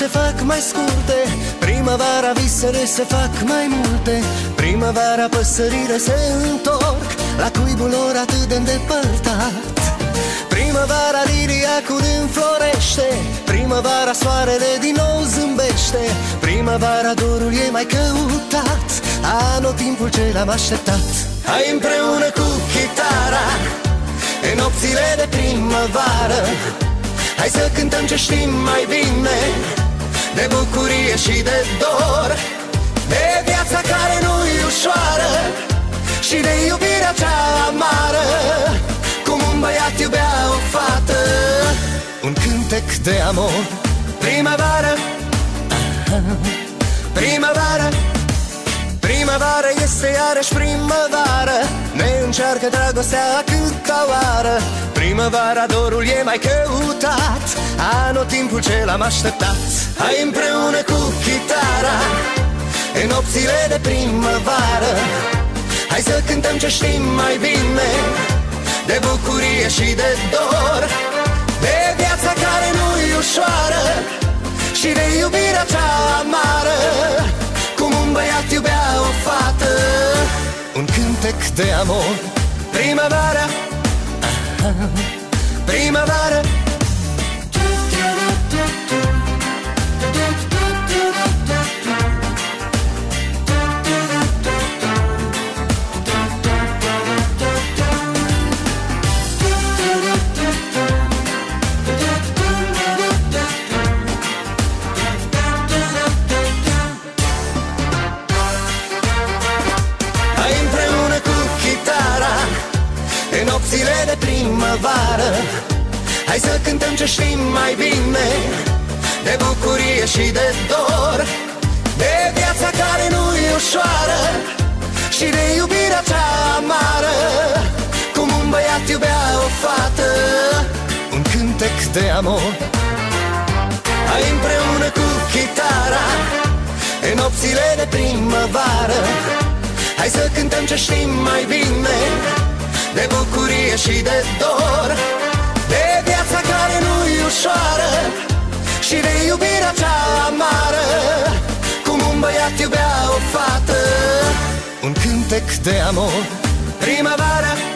se fac mai scurte Primăvara visele se fac mai multe Primăvara păsările se întorc La cuibul lor atât de îndepărtat. Primăvara liriacul înflorește Primăvara soarele din nou zâmbește Primăvara dorul e mai căutat Anotimpul ce l-am așteptat. Hai împreună cu chitara În nopțile de primăvară Hai să cântăm ce știm mai bine De bucurie și de dor. De viața care nu-i ușoară Și de iubirea cea amară. Cum un băiat iubea o fată. Un cântec de amor Primăvară. Primăvară Primăvară este iarăși primăvară. Ne încearcă dragostea câta oară. Primăvara dorul e mai căutat. Anotimpul ce l-am așteptat. Hai împreună cu chitara În nopțile de primăvară. Hai să cântăm ce știm mai bine De bucurie și de dor. De viața care nu-i ușoară Și de iubirea cea amară de amor. Primăvara Primăvară Hai nopțile de primăvară. Hai să cântăm ce știm mai bine De bucurie și de dor. De viața care nu-i ușoară Și de iubirea cea amară. Cum un băiat iubea o fată Un cântec de amor. Hai împreună cu chitara În nopțile de primăvară. Hai să cântăm ce știm mai bine De bucurie și de dor. De viața care nu-i ușoară Și de iubirea cea amară. Cum un băiat iubea o fată. Un cântec de amor Primăvara Primăvara Primăvara